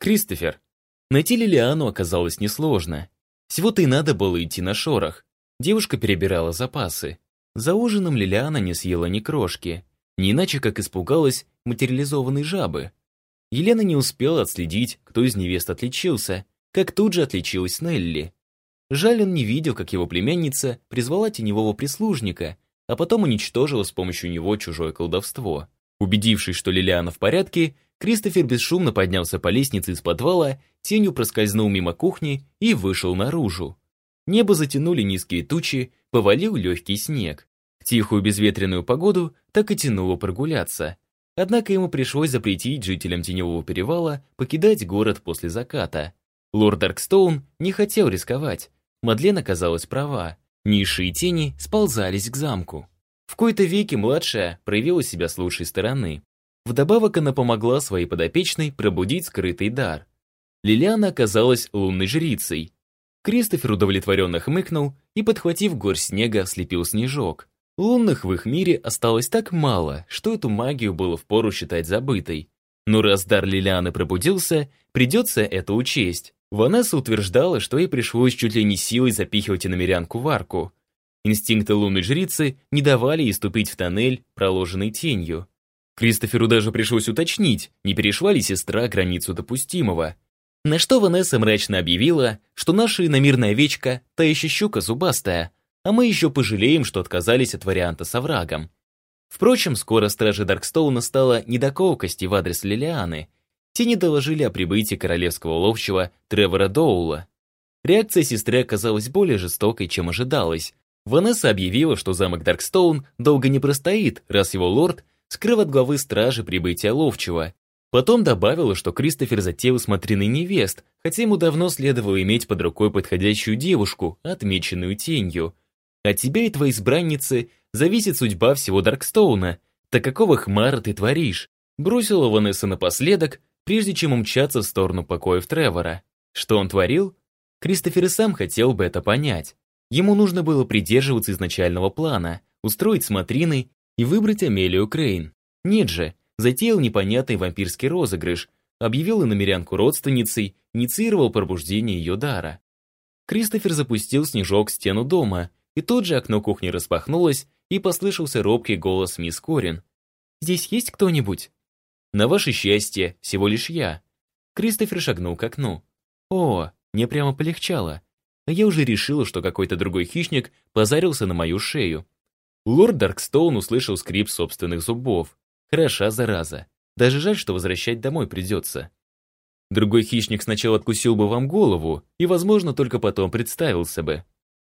Кристофер. Найти Лилиану оказалось несложно. Всего-то и надо было идти на шорох. Девушка перебирала запасы. За ужином Лилиана не съела ни крошки. Не иначе, как испугалась материализованной жабы. Елена не успела отследить, кто из невест отличился, как тут же отличилась Нелли. Жаль, он не видел, как его племянница призвала теневого прислужника, а потом уничтожила с помощью него чужое колдовство. Убедившись, что Лилиана в порядке, Кристофер бесшумно поднялся по лестнице из подвала, тенью проскользнул мимо кухни и вышел наружу. Небо затянули низкие тучи, повалил легкий снег. В тихую безветренную погоду так и тянуло прогуляться. Однако ему пришлось запретить жителям Теневого перевала покидать город после заката. Лорд Даркстоун не хотел рисковать. Мадлен оказалась права. Ниши и тени сползались к замку. В кои-то веке младшая проявила себя с лучшей стороны. Вдобавок она помогла своей подопечной пробудить скрытый дар. Лилиана оказалась лунной жрицей. Кристофер удовлетворенно хмыкнул и, подхватив горсть снега, слепил снежок. Лунных в их мире осталось так мало, что эту магию было впору считать забытой. Но раз дар Лилианы пробудился, придется это учесть. Ванесса утверждала, что ей пришлось чуть ли не силой запихивать иномерянку в арку. Инстинкты лунной жрицы не давали ей ступить в тоннель, проложенный тенью. Кристоферу даже пришлось уточнить, не перешла ли сестра границу допустимого. На что Ванесса мрачно объявила, что наша иномирная овечка – та еще щука зубастая – а мы еще пожалеем, что отказались от варианта с оврагом. Впрочем, скоро стражи Даркстоуна стало не до колкости в адрес Лилианы. Те не доложили о прибытии королевского ловчего Тревора Доула. Реакция сестры оказалась более жестокой, чем ожидалось. Ванесса объявила, что замок Даркстоун долго не простоит, раз его лорд скрыв от главы стражи прибытия ловчего. Потом добавила, что Кристофер затеял смотрины невест, хотя ему давно следовало иметь под рукой подходящую девушку, отмеченную тенью. От тебя и твоей избранницы зависит судьба всего Даркстоуна. Так какого хмара ты творишь? Бросила Ванесса напоследок, прежде чем умчаться в сторону покоев Тревора. Что он творил? Кристофер и сам хотел бы это понять. Ему нужно было придерживаться изначального плана, устроить смотрины и выбрать Амелию Крейн. Нет же, затеял непонятный вампирский розыгрыш, объявил иномерянку родственницей, инициировал пробуждение ее дара. Кристофер запустил снежок в стену дома, и тут же окно кухни распахнулось, и послышался робкий голос мисс Корин. «Здесь есть кто-нибудь?» «На ваше счастье, всего лишь я». Кристофер шагнул к окну. «О, мне прямо полегчало. А я уже решила, что какой-то другой хищник позарился на мою шею». Лорд Даркстоун услышал скрип собственных зубов. Хороша зараза. Даже жаль, что возвращать домой придется. Другой хищник сначала откусил бы вам голову и, возможно, только потом представился бы.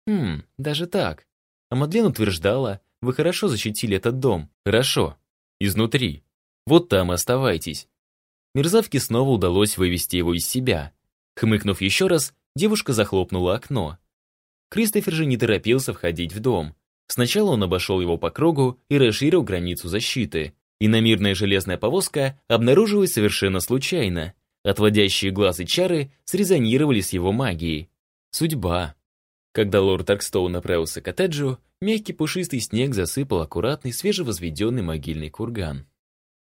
Хм, даже так. А Мадлен утверждала, вы хорошо защитили этот дом. Хорошо. Изнутри. Вот там оставайтесь. Мерзавке снова удалось вывести его из себя. Хмыкнув еще раз, девушка захлопнула окно. Кристофер же не торопился входить в дом. Сначала он обошел его по кругу и расширил границу защиты. Иномирная железная повозка обнаружилась совершенно случайно. Отводящие глазы чары срезонировали с его магией. Судьба. Когда лорд Аркстоу направился к коттеджу, мягкий пушистый снег засыпал аккуратный свежевозведенный могильный курган.